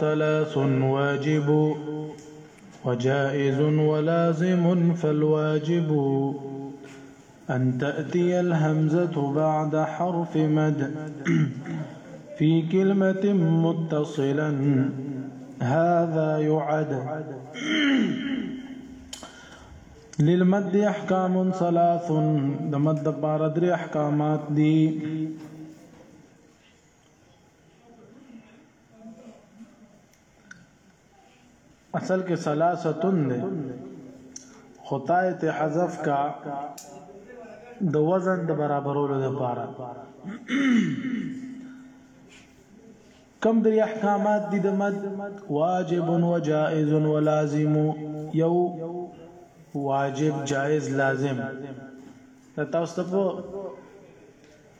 ثلاث واجب وجائز ولازم فالواجب أن تأتي الهمزة بعد حرف مد في كلمة متصلا هذا يعد للمد أحكام ثلاث دمد بار أحكامات دي اصل کې ثلاثتون دی خدای ته حذف کا د وزن د برابرولو لپاره کم د احکامات دي د مد واجب و جائز و لازم یو واجب جائز لازم تاسو ته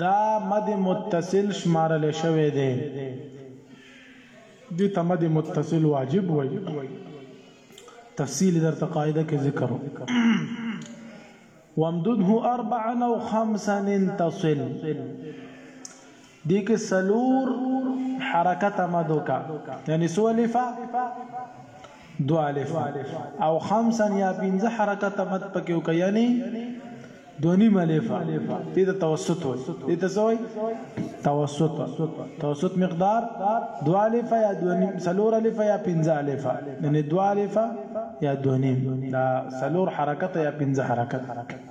دا مد متصل شمارل شوی دی دې ته مد متصل واجب وای تفصیل درته قاعده کې ذکر وامدده اربعا او خمسا تصل دې کې سلور حرکت مدوکا یعنی سولفه دو الفا او خمسا یا پنځه حرکت مد پکې وکړه یعنی دو نیم الفا دې ته توسط وایي دې ته څه وایي توسط توسط مقدار دو الفا یا دو نیم سلور الفا یا پنځه الفا یعنی دو الفا یا دو نیم دا سلور حرکت یا پنځه حرکت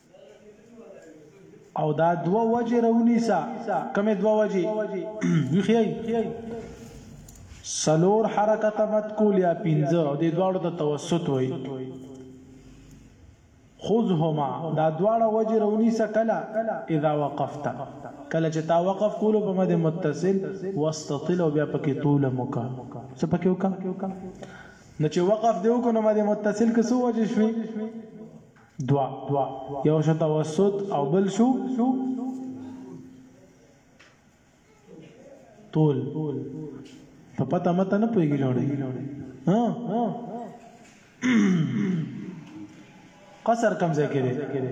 او دا دوا وجه رونی سا کم دوا وجه ویخی سلور حرکت مت کول یا پینځه او د دواړو د توسط وای خذهما دا دواړه وجه رونی سا کلا اذا وقفت کلا چې تا وقف کولو په مده متصل واستطل او بیا پکې طول مکا څه پکې وکا نو چې وقف دیو کو نو مده متصل کې سو وجه شوي دوا یو شو توسط او بل شو طول په پته مته نه پويږي لوري ها قصر کم ځای کې دی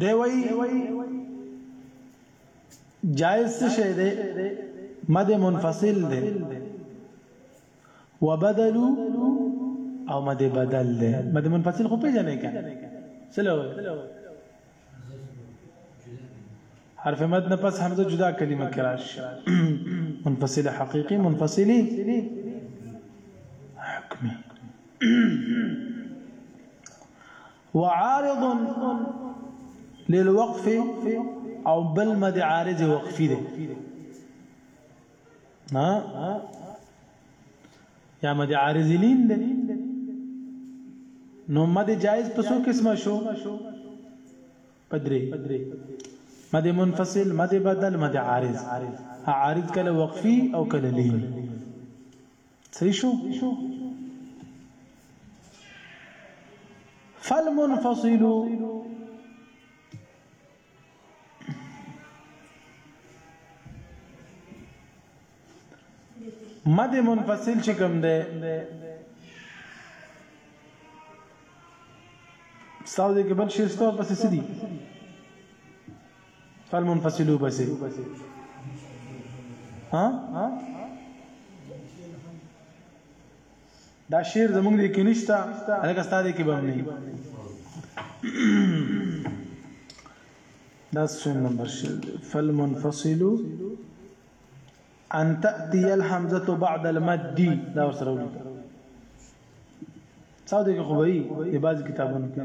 دی وای جائز څه شه دی مد منفصل دی وبدلو او مد بدل دی مد منفصل خو پیژنې کا سلو حرف مد نه پس حمزه جدا کلمه کراش منفصل حقيقي منفصل حكمي وعارض للوقف او بل مد عارض وقفی دی ها یا مد عارض لین دی نو مد جائز په څو قسمه شو پدری مد منفصل مد بدل مد عارض عارض کله وقفی او کله لین صحیح شو فالمنفصل مد منفصل چې کوم ده ساوځي کې بل شي ستو پسې سدي فالمنفصلو بسې ها دا شعر زمونږ دې کې نشته هغه ستاره کې به نه دا سویم نمبر شعر فالمنفصل ان تاتي الحمزه بعد المد دا سره ولي څاو دې خو به یې بعض کتابونو کې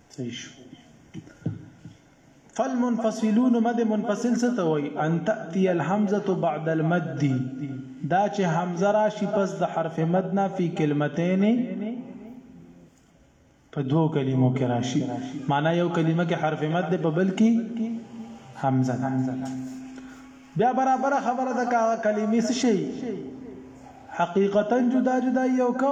صحیح شو فالمنفصلون مد منفصل څه ته وای ان تاتي الهمزه بعد المد دا چې حمزه راشي پس د حرف مد نه فی کلمتین په دوو کلمو کې راشي معنا یو کلمه کې حرف مد په بل کې حمزه بیا برابر خبره ده کا کلمې څه شي حقیقتا جدا جدا یو کو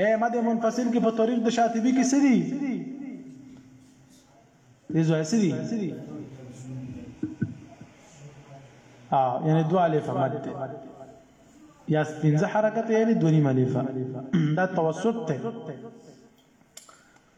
اے مد منفصل کې په طریق د شاطبی کې سری دې ځای سری اه یعنی دو الف مد یا پنځه حرکت یعنی دونی ملیفه دا توسط ته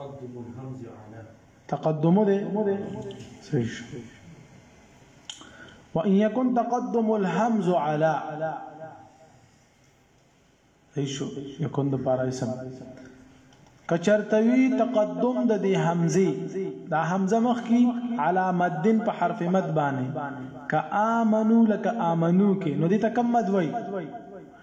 تقدم الهمز على تقدم ده صحیح شو وان يكن تقدم الهمز على صحیح شو يكون د پاره اسم کچرتوی تقدم د دې حمزه دا حمزه مخ کی علامت دین په حرف مد باندې ک امنو لک امنو کې نو دې ته کم مد وای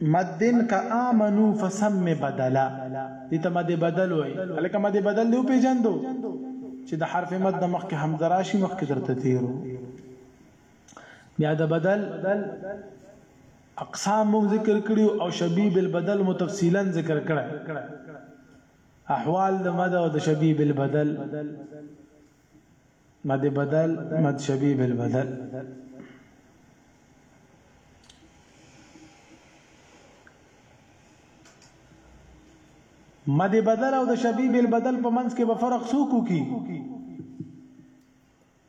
مدن که آمنو فسم بدلا دې ته مد بدل وای الکه مد بدل دی په جندو چې د حرف مد د مخ کې حمزه راشي مخ کې درته تیرو بیا د بدل اقسام مو ذکر کړی او شبیب البدل مو تفصیلا ذکر کړی احوال د مد او د شبیب البدل مد بدل مد شبیه بالبدل مد بدل او د شبیه بالبدل په منځ کې به فرق څوک کی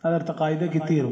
اگر ته قاعده کې تیرو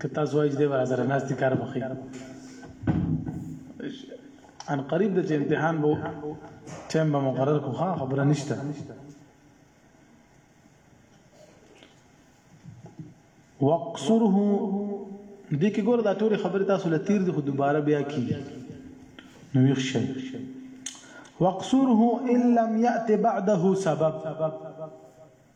که تاسو وایي چې دی به راسره ناست کار به ښي ان قریب د امتحان به ټیم به مقرر کو ښه خبره نشته وقصره دې کې ګور دا ټول خبره تاسو له تیر دي خو دوباره بیا کی نو ویښ شئ وقصره ان لم يأت بعده سبب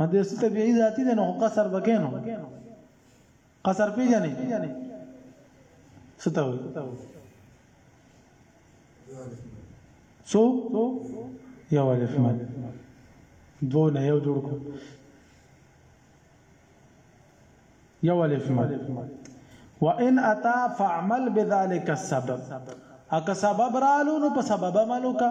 مد یو څه طبيعي ذاتي دی نو قصر بکینو قصر پیژنې ستو سو یو الف مد دو نه یو جوړ کو یو الف مد وان اتا فعمل بذلك السبب اکه سبب رالو نو په سبب عملو کا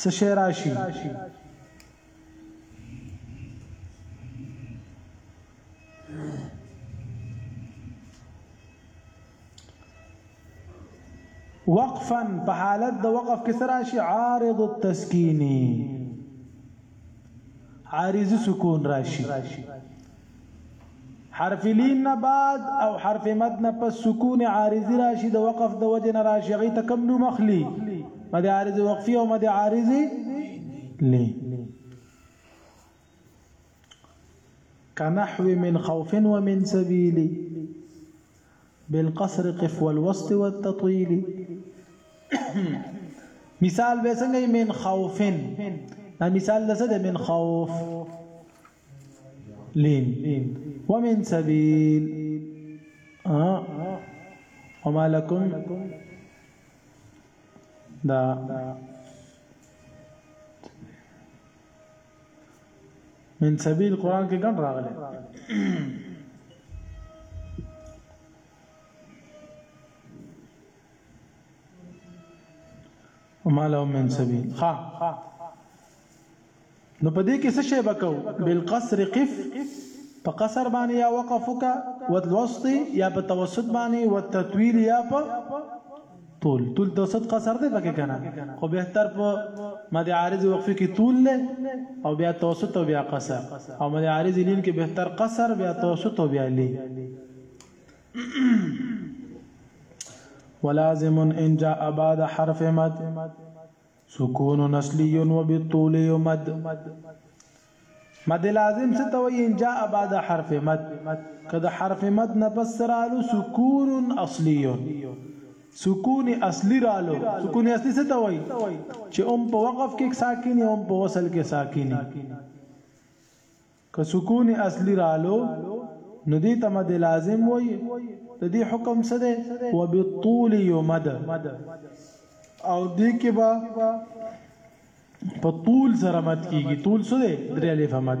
څه شی راشي وقفا په حالت د وقف کې سره شي عارض التسکینی عارض سکون راشي حرف لین نه بعد او حرف مد نه پس سکون عارضی راشي د وقف د وجه نه راشي غي تکم نو مخلي مد عارض وقفي او مد عارض لي كنحو من خوف ومن سبيل بالقصر قف والوسط والتطويل مثال به څنګه من خوف دا مثال لسه من خوف لين ومن سبيل آه. وما لكم دا من سبيل قران کې ګڼ راغله وما لهم من سبيل خا نو په دې کې څه شی وکو بالقصر قف په قصر باندې یا وقف وکا والوسط یا په توسط باندې والتطویل یا په طول طول توسط قصر دی پکې کنه خو به تر په مد عارض وقفه کې طول له او بیا توسط او بیا قصر او مد عارض لین کې به تر قصر بیا توسط او بیا لی ولازم ان جاء بعد حرف مد سکون نسلی و بالطول یمد مد لازم څه ته وایي ان جاء بعد حرف مد کله حرف مد نه پس رالو سکون اصلي سکون اصلي رالو سکون اصلي څه ته وایي چې هم په وقف کې ساکن هم په وصل کې ساکن که سکون اصلی رالو نو دی ته مد لازم وای د دې حکم څه دی وبالطول یمد او دې کې با په طول سره مد کیږي طول څه دی درې الف مد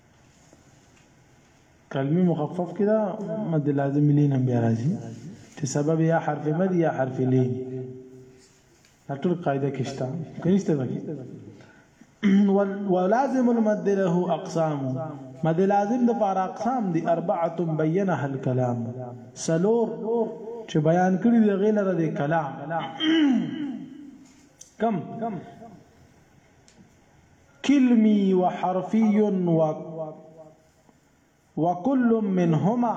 کلمه مخفف کې دا مد لازم لین هم بیا راځي چې سبب یا حرف مد یا حرف لین دا ټول قاعده کې شته کنيشته بګي ولازم المد له اقسام مد لازم د پار اقسام دي اربعه بينها الكلام سلور چې بیان کړی دی غیله د کلام کم کلمی و حرفی و وکل منهما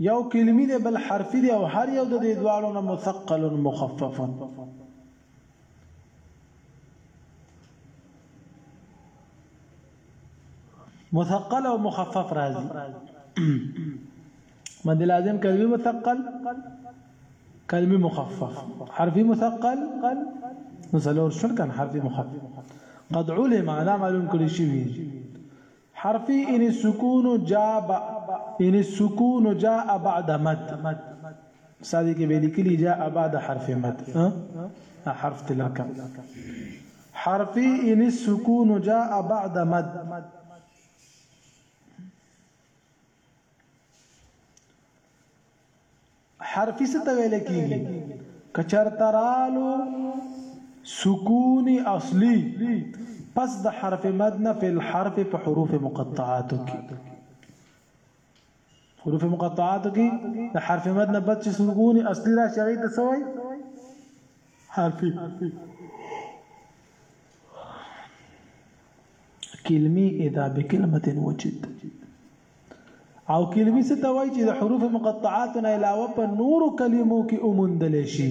یو کلمی دی بل حرفی دی او هر یو د دې دواړو نه مثقل مخفف مثقل او مخفف راځي مد لازم کلمي مثقل کلمي مخفف حرفي مثقل نو څلور شل کان حرفي مخفف قد علم دا معلوم کړی شوی حرفي ان السكون جاء ان السكون جاء بعد مد استاد کې به لیکلي جاء بعد حرف مد ها حرف تلکم حرف ان السكون جاء بعد مد حرف څه ته ویل کیږي کچرترالو سکون اصلي پس د حرف مد نه په حرف په حروف مقطعاتو کې حروف مقطعات کې د حرف مد نه بد چې سرګونی اصلي راشي هغه ته سوی حرف کلمی اذا بکلمه وجد او کلمی څه توای چې د حروف مقطعات نه علاوه په نورو کلمو کې اومندل شي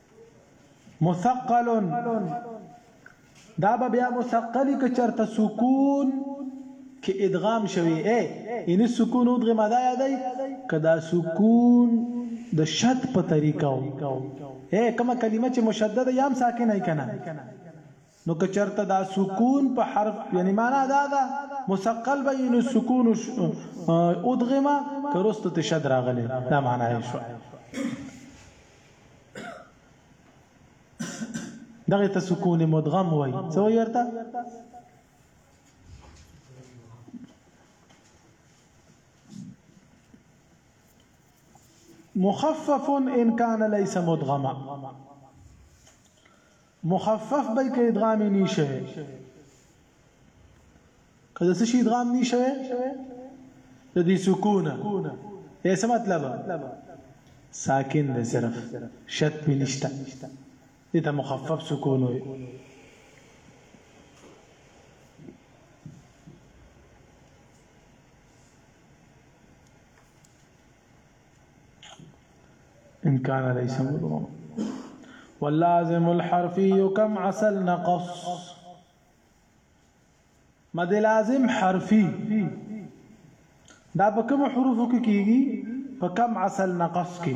مثقل دا به بیا مثقلی که چرته سکون کې ادغام شوی اے یعنی سکون او دغه ماده یادای کدا سکون د شد په طریقه او اے کومه کلمه چې مشدد یا هم ساکن نه کنا نو که چرته دا سکون په حرف یعنی معنا دا ده مثقل به یعنی سکون ادغما کرست تشد راغله دا معنا یې شو دغه ته سکون مدغم وای څه وای ورته مخفف ان كان ليس مدغما مخفف به که ادغام یې نی شوی که د څه شي ادغام نی شوی د دې سکون یې څه مطلب ساکن دی صرف شت پې نشته دې ته مخفف سکون وي ان كان ليس مضموما واللازم الحرفي كم عسل نقص مد لازم حرفي دا په کوم حروفو کې کیږي په کم عسل نقص کې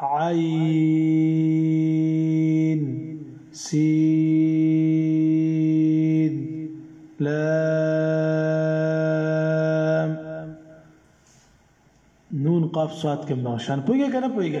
عين سين لام نون قاف صاد کې دغه شان پوهیږي کنه پوهیږي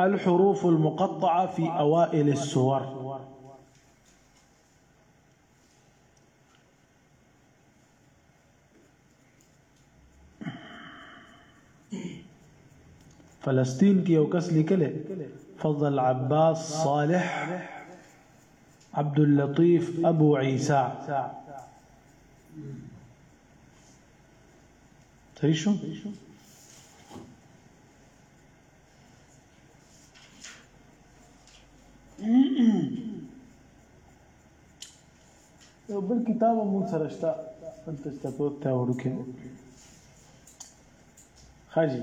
الحروف المقطعة في أوائل السور فلسطين كي يوكس لكله فضل عباس صالح عبد اللطيف ابو عيسى صحیح شو یو بل کتاب مو سره شته انت ستاسو ته ورکه خاجي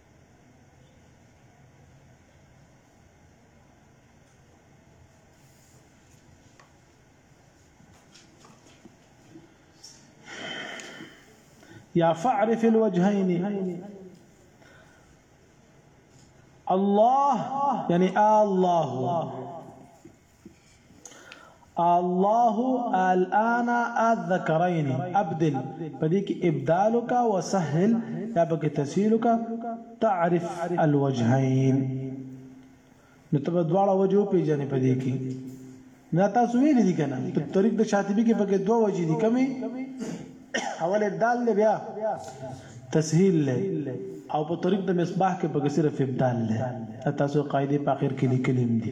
یا فعرف الوجهين الله يعني الله الله الان الذكرين ابدل بديك ابدالك وسهل يا بك تسهيلك تعرف الوجهين نو ته دواړه وجو پیژنې په دې کې دا تاسو ویل دي کنه په طریق د شاطبی کې پکې دوه وجې دي کمی اول ابدال له بیا تسهیل له او په طریق د مصباح کې پکې صرف ابدال له تاسو قاعده په اخر کې لیکلم دي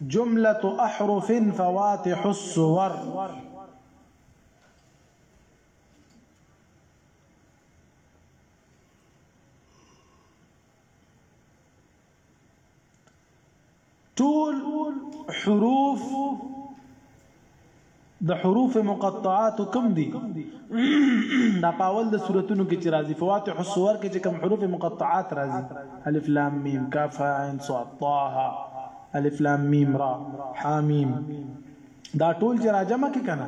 جملة أحرف فواتح الصور ټول حروف د حروف مقطعات کم دي دا پاول د صورتونو کې چې راځي فواتح الصور کې چې کم حروف مقطعات راځي الف لام میم کاف ها عین صاد طه الف لام میم را حامیم دا ټول چې راجم کې کنه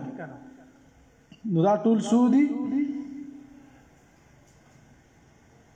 نو دا ټول سودی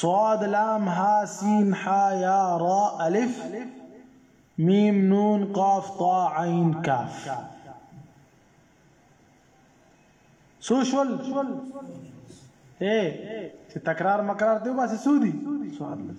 صاد لام ها سين حا يا را الف ميم نون قاف طا عين كاف سو شول اے چې تکرار مکرار دی باسي سودي سوال لږ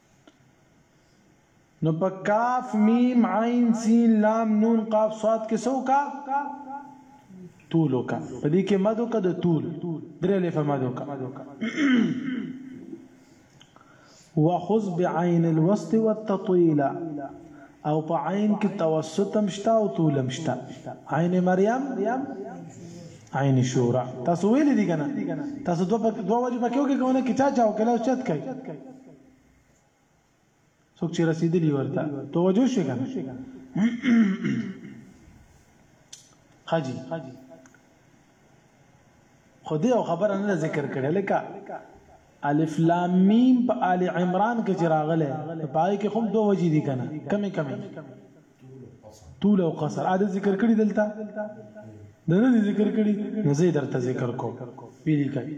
نو په کاف میم عین سین لام نون قاف صاد کې سو کا طول وکا په دې کې مد وکا د طول درې الف مد وکا وخذ بعين الوسط والتطويل او په عین کې توسط هم شته او طول هم شته عین مریم عین شورا تاسو ویل دي کنه تاسو دوه دوه وجه پکې وکړو کنه کتاب چاو کله چت کوي څوک چې رسیدلی ورته توجه شي کنه حاجی خدای او خبر نه ذکر کړي لکه الف لام میم په آل عمران کې چراغله پای کې هم دوه وجې دي کنه کمی کمی طول او قصر عادت ذکر کړي دلته دنه ذکر کړي نزيد درته ذکر کو پیری کوي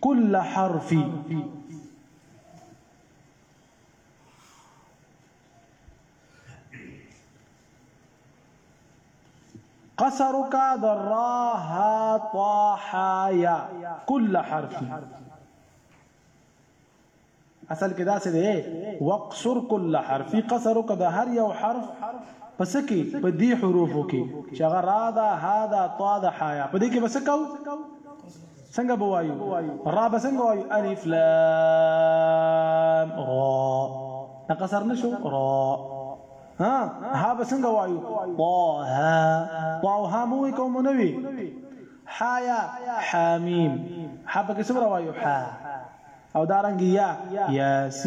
كل حرف قصرك ضراها طاحايا كل حرف اصل کې داسې دی وقصر كل حرف قصر وکړه د هر یو حرف په څه کې په دې حروفو کې چې هغه را ده ها ده طا ده حا یا په دې کې به څه کوو څنګه به وایو را به څنګه وایو الف لام را قصر نشو را ها ها به څنګه وایو طه طه ها مو کوم نه وی حایا حامیم حبه کې څومره وایو حا او دارنګ یا یاسین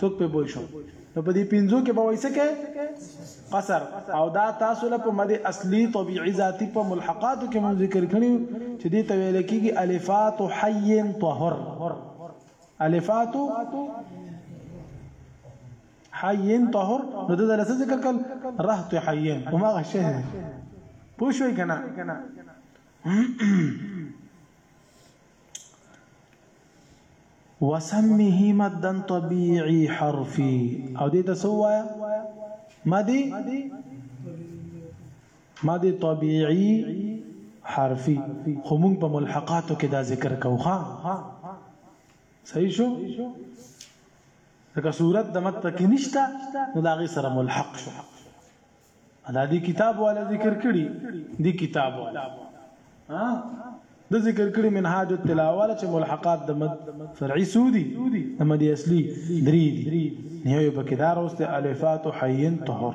څوک په بوي شو نو په دې پنځو کې به وایسه کې قصر او دا تاسو له په مد اصلي طبيعي ذاتي په ملحقاتو کې مون ذکر کړی چې دې ته ویل کېږي الفات حي طهر الفات حي طهر نو د لسه ذکر کړ رهت حي وما غشه پوښوي کنه وسمه مدا طبيعي حرفي او دې ته سوایا مدي مدي طبيعي حرفي خو موږ په ملحقاتو کې دا ذکر کوخه صحیح شو لکه صورت د مت پکې نشته نو دا غي سره ملحق شو دا دی کتاب والا ذکر کړي دی کتاب والا ها د ذکر کړي منهاج التلاوه چې ملحقات د مد فرعي سودي د مد اصلي درې دي نه یو پکې دار اوسته الفات حین طهر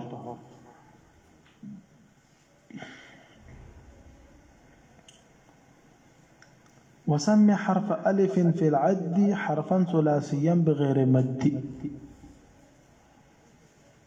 وسم حرف الف في العد حرفا ثلاثيا بغير مد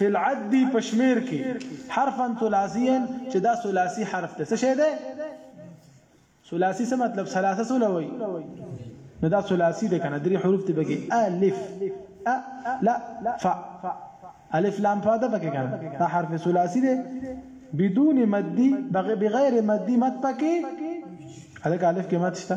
فی العد دی په شمیر کې حرفا ثلاثیا چې دا ثلاثی حرف دی څه شی دی ثلاثی څه مطلب ثلاثه څه لوي نو دا ثلاثی دی کنه درې حروف دی بګي الف ا لا ف الف لام فا ده پکې کنه دا حرف ثلاثی دی بدون مدی بغیر مدی مد پکې هغه الف کې مد شته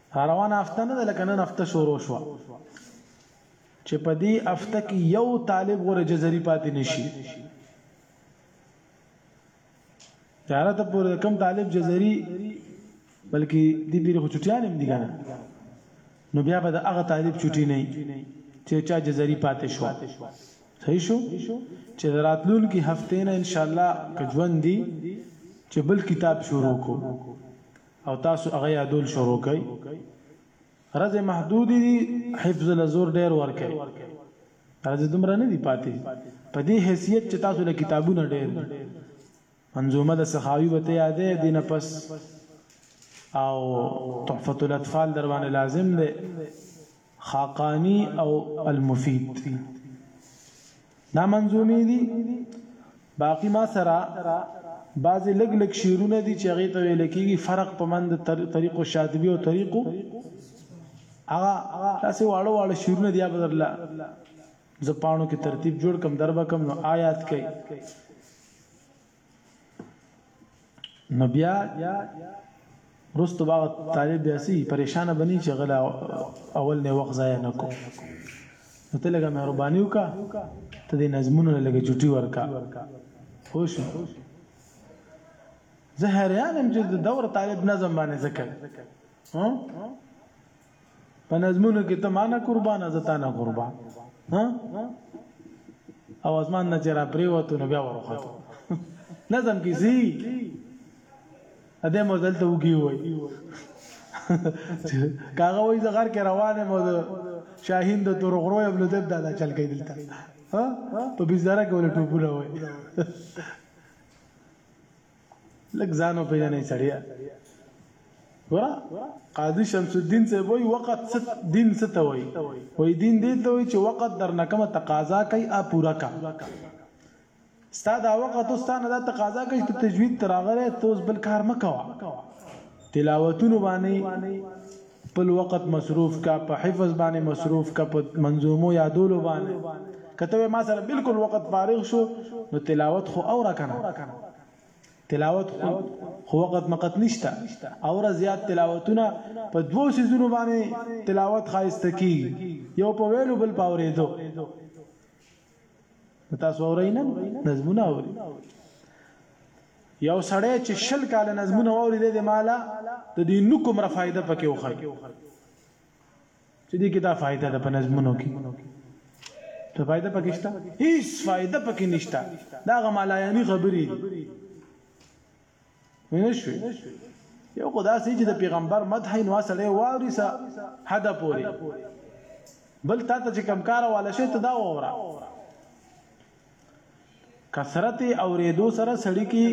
راروانه هفته نه ده لکه نن هفته شروع شوه چې په دې هفته کې یو طالب غره جزري پاتې نشي چاره ته پورې کم طالب جزري بلکې دې پیری خو چټیان هم دي کنه نو بیا به د هغه طالب چټي نه چې چا جزري پاتې شو صحیح شو چې راتلون کې هفته نه ان شاء الله کجوندي چې بل کتاب شروع کو او تاسو هغه یادول شروع کړئ رز محدود دي حفظ لزور ډیر ورکه رز دومره نه دي پاتې په دې حیثیت چې تاسو له کتابونه ډیر منظومه د سخاوي به ته یادې دینه پس او تحفه الاطفال دروانه لازم ده خاقاني او المفید دا منظومې دي باقی ما سره بعضې لګ لګ شعرونه دي چې هغه ته ویل کېږي فرق په مند طریق الشاطبي او طریق هغه تاسو واړو واړو شعرونه دی بدرلا زپانو کې ترتیب جوړ کم دربه کم نو آیات کوي نو بیا رستو باغ طالب بیا سي پریشان بني چې غلا اول نه وخت ضایع نکو نو ته لګه مهرباني وکا ته دې نظمونه لګه چټي ورکا خوش زه حیران يم چې د دور طالب نظم باندې ذکر ها په نظمونو کې ته معنا قربان زه تا نه قربان ها او اسمان نه چر پریوتو نو بیا ورخته نظم کې سي اده مو دلته وګي وای کاغه وای زغر کې روانه مو شاهین د تور غرو یو نو دب دا چل کې دلته ها په بيزاره کې ولټو پوره وای لږ ځان وپیژنې سړیا ورا قاضي شمس الدین څه وای وخت ست دین څه ته وای وای دین دې ته وای چې وخت در نکمه تقاضا کوي ا پورا کا ستا دا وخت ستانه دا تقاضا کوي چې تجوید تراغره توس بل کار مکوا تلاوتونه باندې خپل وقت مصروف که په حفظ باندې مصروف که په منظومو یادولو باندې که ته وې ما سره بلکل وقت فارغ شو نو تلاوت خو اوره کنه تلاوت خو خو وقت مقت نشته اوره زیات تلاوتونه په دوو سیزونو باندې تلاوت خایسته کی یو په ویلو بل په اوریدو تاسو اورئ نه نظمونه اورئ یو سړی چې شل کال نظمونه اوري د مالا د دې نو کوم را فائدہ پکې وخی چې دې کې دا فائدہ ده په نظمونو کې ته فائدہ پکې شته هیڅ فائدہ پکې نشته دا غمالا یعنی خبرې وینې شوې یو خدا سي چې د پیغمبر مدح نو سړی واوري سه حد پوري بل تا ته چې کمکار والا شي ته دا وره کثرت او ریدو سره سړی کی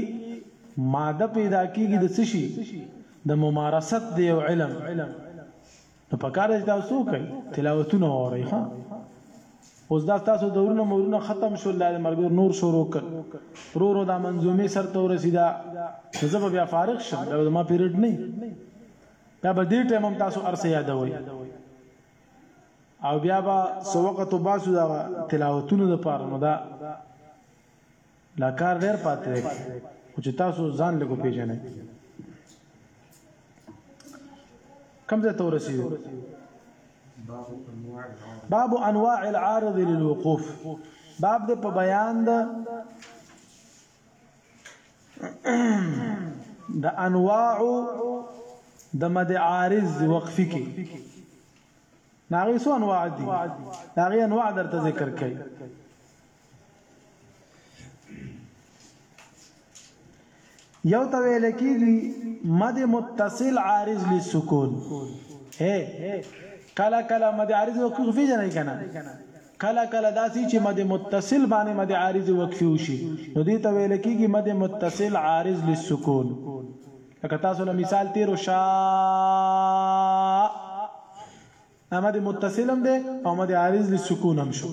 ماده پیدا کیږي د سشي د ممارست دی او علم نو پکار دی تاسو څه وکړئ تلاوتونه واورئ ښه اوس دا تاسو دورونه مورونه ختم شول د مرګور نور شروع کړ رو رو دا منظومه سر ته ورسیدا زه به بیا فارغ شم دا ما پیریډ نه دا به دې ټیم هم تاسو ارسه یادوي او بیا به سو وخت باسو دا تلاوتونو د پاره نو دا دا کار غیر پاتې دی خو چې تاسو ځان لږ پیژنئ کم ځای ته ورسېږو باب انواع العارض للوقوف باب د په بیان د د انواع د مد عارض وقفي کې ناغي سو انواع دي ناغي انواع درته ذکر کړي یو ته ویل کیږي مد متصل عارض للسکون اے کلا کلا مد عارض وقفي پیژنې کنه کلا کلا داسي چې مد متصل باندې مد عارض وقفي وشي نو دې ته ویل کیږي مد متصل عارض للسکون لکه تاسو له مثال تیر شا مد متصلم ده او مد عارض للسکون هم شو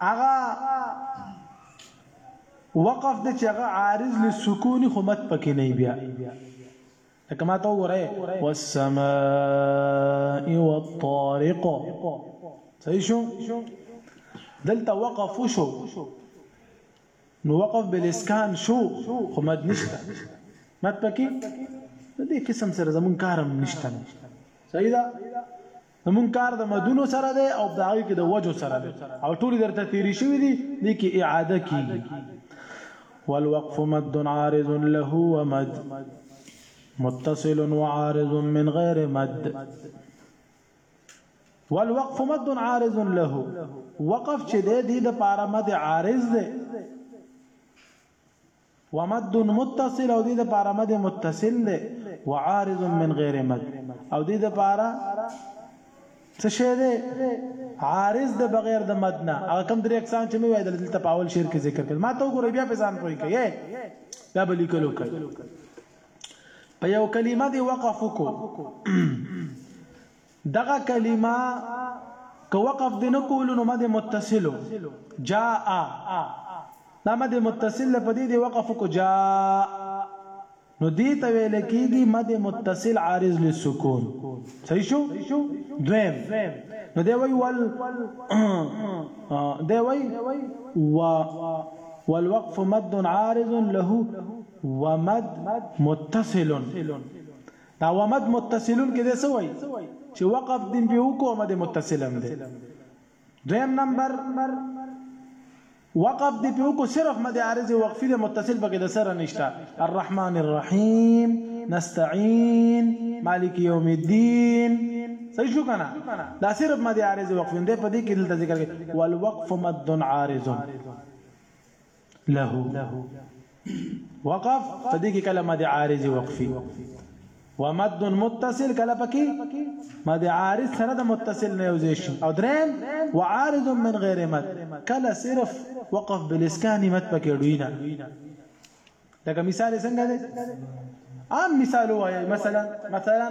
هغه وقف د چې هغه عارض للسکون خو مت پکې نه بیا لکه ما ته وره والسماء والطارق صحیح شو دلته وقف شو نو وقف بل اسکان شو خو مد نشته مد پکې د دې قسم سره زمون کارم نشته صحیح ده زمون کار د مدونو سره ده او د هغه کې د وجو سره ده او ټول درته تیری شوی دي د کې اعاده کیږي والوقف مد عارض له ومد متصل وعارض من غير مد والوقف مد عارض له وقف چې د دې د پاره مد عارض ده ومد متصل او دې د پاره مد متصل ده وعارض من غیر مد او دې د پاره څه شه ده عارض د بغیر د مد نه هغه کم درې اقسام چې مې وایي دلته په اول شعر کې ذکر کړ ما ته وګوره بیا په ځان پوي کې دا بلی کلو کړ په یو کلمه دی وقف وکړو دغه کلمه که وقف دی نه کولو نو مد متصلو جاء دا مد متصل په دې دی وقف وکړو جاء نو دې ته ویل کیږي مد متصل عارض للسکون صحیح شو دویم نو دی وی ول دی وی و والوقف مد عارض له ومد متصل دا ومد متصل کې دې سوي چې وقف دې په وکړو مد متصل هم دې دویم نمبر وقف دې په وکړو صرف مد عارض وقفي دې متصل پکې د سره نشتا الرحمن الرحیم نستعين مالک یوم الدین صحیح شو کنه دا صرف مد عارض وقف دې په دې کې دلته ذکر کې والوقف مد عارض له وقف په دې کې کلمه د عارض وقفي ومد متصل کله پکې مد عارض سره د متصل نه یوځي شي او دریم وعارض من غیر مد کله صرف وقف بالاسکان مد پکې ډوینه لکه مثال څنګه دی عام مثال وایي مثلا مثلا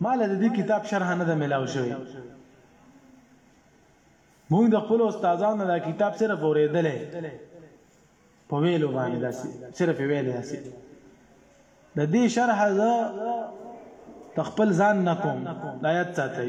ما له دې کتاب شرح نه ده ملاو شوی مونږ د خپل استادانو دا کتاب صرف اوریدلې په ویلو باندې داسې صرف ویلې داسې د دې شرح زه تخپل ځان نکوم آیات ساتي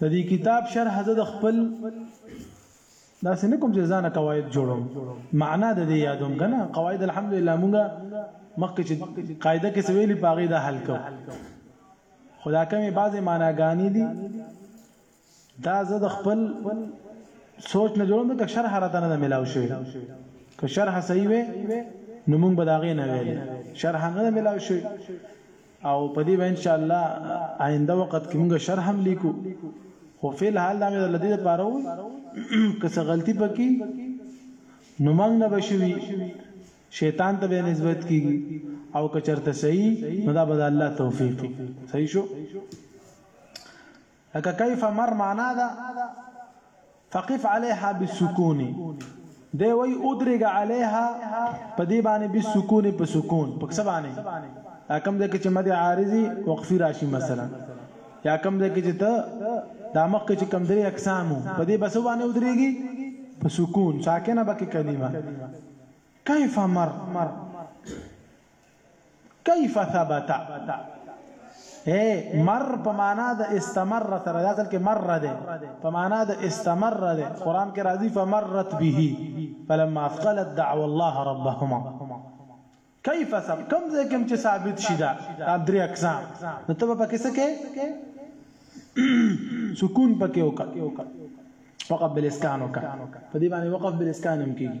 د دې کتاب شرح زه د خپل دا څنګه کوم چې ځانه قواعد جوړوم معنا د دې یادوم کنه قواعد الحمدلله مونږه مخکې چې قاعده کې سویلې پاغې دا حل کو خدا کمه بعضې معناګانی دي دا زه د خپل سوچ نه جوړم که شرح راته نه ملاو شوی که شرح صحیح وي نو موږ به دا غي نه ویل شرح نه ملاو شوی او په دې به ان شاء الله آینده وخت کې موږ شرح هم لیکو خو فعل حال دا مې لدی لپاره وي که څه غلطي پکې نو موږ نه بشوي شیطان ته به نسبت کیږي او که چرته صحیح نو دا به الله توفیق صحیح شو لکه کيف مر معنا ده فقف عليها بالسکون دی وای ادرګ عليها په دې باندې بالسکون په سکون په څه باندې کوم ځکه چې مد عارضي وقفي راشي مثلا یا کوم ځکه چې ته د مخ کې کوم درې اقسامو په دې بس باندې ودرېږي په سکون ساکنه بکې کلمه کیف مر کیف ثبت اے مر په معنا د استمر سره د اصل کې مر ده په معنا د استمر ده قران کې راځي فمرت به فلما اثقلت دعوا الله ربهما کیف سب کم ځای کوم چې ثابت شي دا درې اقسام نو ته په کې څه کې سکون پکې وکړه وقف بالاسکان وکړه په دې باندې وقف بالاسکان هم کېږي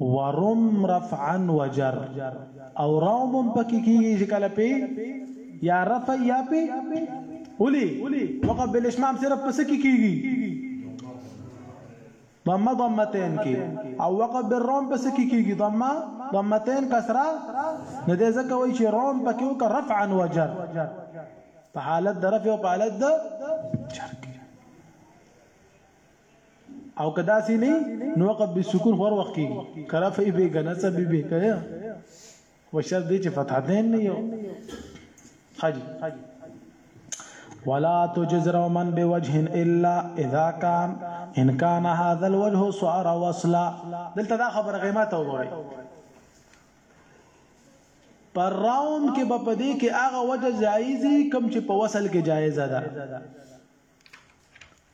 ورم رفعا وجر او روم پکې کیږي چې کله پی یا رفع یا پی ولي وقف بالاشمام صرف پس کې کیږي ضمه ضمتين کې او وقف بالروم پس کې کیږي ضمه ضمتين کسره نه دې ځکه وایي چې روم پکې وک رفعا وجر په حالت د رفع او په حالت د جر او که داسې نه نو وقف به سکون خور وخت کیږي کرا فی به غنص به به کړه وشر دې چې فتح دین نه یو حاجی ولا تجزر من بوجه الا اذا كان ان كان هذا الوجه صار وصلا دلته دا خبره غیمه ته وګورئ پر راوند کې په پدې کې هغه وجه جایزي کم چې په وصل کې جایزه ده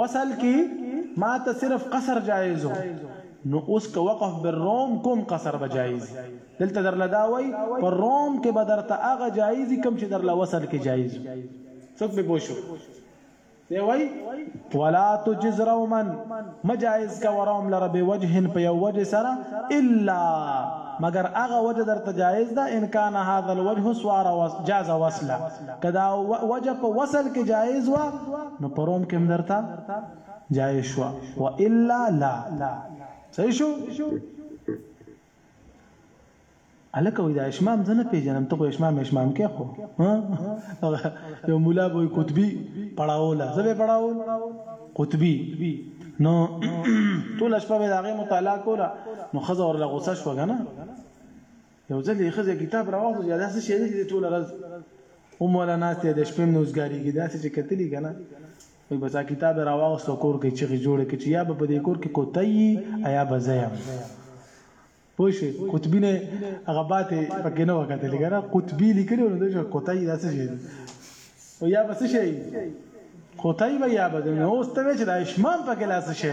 وصل کی ماته صرف قصر جائز و نو اوس که وقف بالروم کوم قصر به جائز دلته درله دا وای په روم کې به درته هغه جائز کوم چې درله وصل کې جائز څوک به پوه شو دی وای ولا تجز روما مجائز کا وروم لره به وجه په یو وجه سره الا مگر هغه وجه درته جائز ده ان کان هذا الوجه سوار جاز وصله که دا وجه په وصل کې جائز و نو په روم کې هم درته جائز شو و الا لا صحیح شو الکه وای دا اشمام زنه پیژنم ته خو اشمام اشمام کې خو یو مولا بوې قطبی پړاوله زبه پړاول قطبی نو ټول شپه به داغه مطالعه کوله نو خزه ورله غوسه شو غنه یو ځل یې خزه کتاب راوخو چې دا څه شی دی چې ټول ورځ هم ولا ناشته د شپې نو ځګاریږي دا چې کتلی کنه وي بس کتاب راوغستو کور کې چې جوړ کې چې یا په دې کور کې کوتای یا بزیم پوه شي قطبی نه هغه باته پکې نه وکړه لګره قطبی لیکلو نو د کوتای دا څه شي او یا بس شي کوتای به یا بزیم اوس ته چې د اشمام پکې لاس شي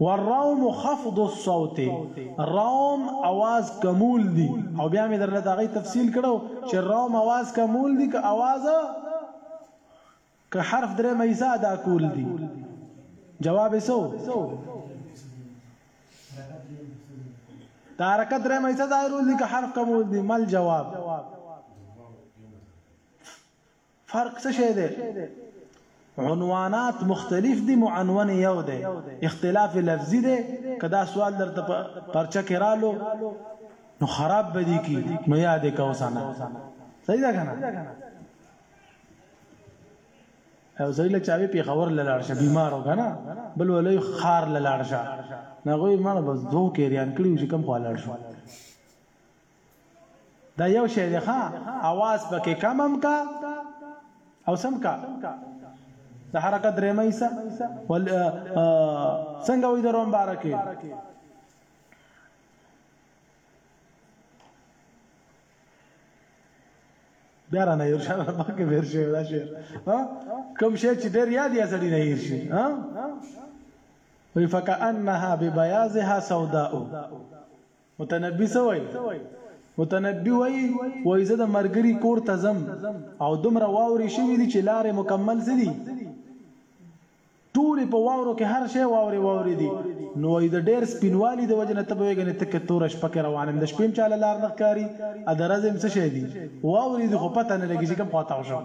والروم خفض الصوت روم اواز کمول دي او بیا مې درله داغي تفصیل کړو چې روم اواز کمول دي که اواز که حرف درې مېزه ادا کول دي جواب یې سو دا حرکت درې مېزه ظاهرول دي که حرف کمول دي مل جواب فرق څه شی دی عنوانات مختلف دي معنون یو دی اختلاف لفظي دی کدا سوال درته پرچا کرالو نو خراب بدی کی نو یاد کو سنا صحیح ده کنه او زویل چاوي په خبر لاله شه بیمار و کنه بل ولې خار لاله شه نغوی مړ بس دوه کې ریان کړیو چې کم خو لاله شو دا یو شی دی ښا اواز پکې کم هم کا او سم کا د حرکت درې مېسا ول څنګه وې دروم بارکه بیا را نه یو شر پکې بیر شي دا شي ها کوم شی چې ډېر یاد یا سړی نه یې شي ها وی فکأنها ببياضها سوداء متنبي څه وایي؟ متنبي وایي، وایي زه د مرګري کور ته ځم او دومره واورې شوي دي چې لارې مکمل څه دي؟ ټولې په واورو کې هر شی واورې واورې دي، نو وایي د ډېر سپینوالي د وجې نه ته به وایې ګنې تکه توره شپه کې روان یم، د شپې هم چا له لار نه ښکاري او د ورځې هم څه شی دي؟ واورې دي خو پته نه لګي چې کوم خوا تاو شم.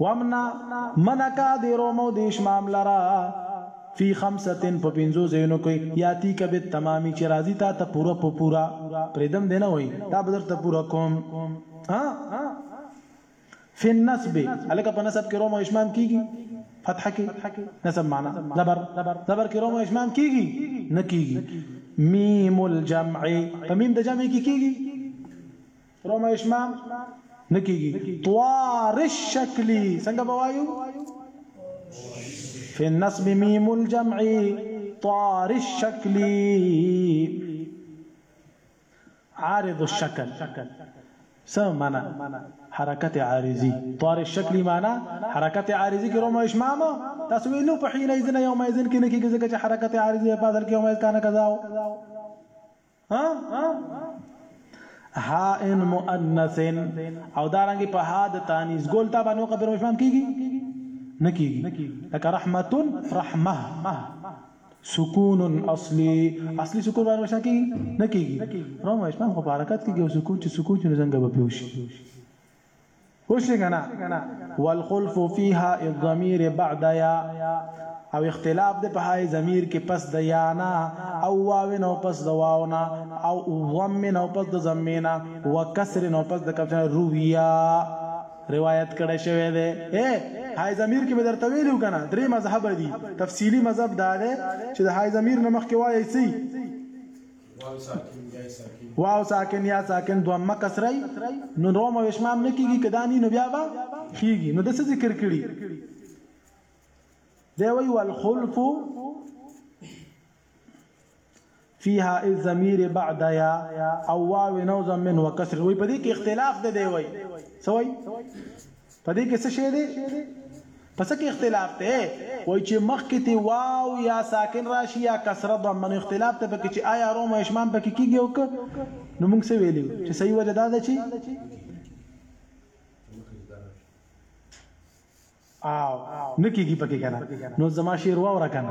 ومنا منع کا دی رومو دیش معامله را فی خمسطن په پنځو ځایونو کې یاتی که به تمامی چې راځي تا ته پوره په پوره پریدم دی نه وای دا بدر ته پوره کوم ها فی النسب الکه په نسب کې روم او اشمام کیږي فتح کې نسب معنا زبر زبر کې روم او اشمام کیږي نه کیږي میم الجمع په میم د جمع کې کیږي رومه اشمام نکیږي طوارش شکلی څنګه بوایو فی النصب میم الجمع طارش شکلی عارض الشکل سمانا حرکت عارضی طارش شکلی معنا حرکت عارضی کې رومه اشمام تاسو ویلو په حين اذن يوم اذن کې نه کېږي ځکه چې حرکت عارضی په بدل کې يوم اذن کانه قضا ها ها ان مؤنث او دارنګ په ها د تانیث ګول تا باندې قدر مشمام کیږي نکیږي لکه رحمت رحمه سکون اصلي اصلي سکون باندې مشا کیږي نکیږي روم مشمام په حرکت کې یو سکون چې سکون چې څنګه به پیوشي وشګنا والخلف فی ها الضمیر بعد یا او اختلاف د په های ضمیر کې پس د یا نه او واو نه پس د واو نه او ضم نه پس د ضم نه وکسر نه پس د کسر رویا روایت کړه شوی دی اے های ضمیر کې به درته ویلو کنه درې مذهب دي تفصیلی مذهب دا دی چې د های ضمیر نمخ کې وایي سي واو ساکن یا ساکن دومه کسرای نو روم او اشمام نه کیږي کدانی نو بیا به کیږي نو د څه ذکر کړي دی وی والخلف فيها اذ ضمير بعد يا او واو نو ضمن وکسر وی په دې کې اختلاف ده دی وی سوي په دې کې څه شی دی؟ په څه کې اختلاف دی؟ وایي چې مخکې تې واو یا ساکن راشي یا کسره ضمه نو اختلاف ته پکې چې آیا روم او اشمام پکې کیږي او که نو موږ څه ویلي چې صحیح وجه دا ده چې او نه کیږي پکې کنه نو زما شعر واوره کنه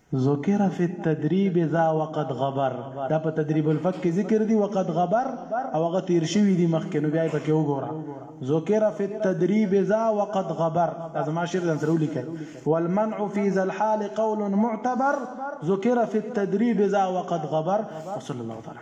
ذکر فی التدریب اذا وقد غبر دا په تدریب الفک کې ذکر دي وقد غبر او هغه تیر شوي دي مخکې نو بیا یې پکې وګوره ذکر فی التدریب اذا وقد غبر دا زما شعر ځان سره ولیکئ والمنع فی ذا الحال قول معتبر ذکر فی التدریب اذا وقد غبر وصلی الله تعالی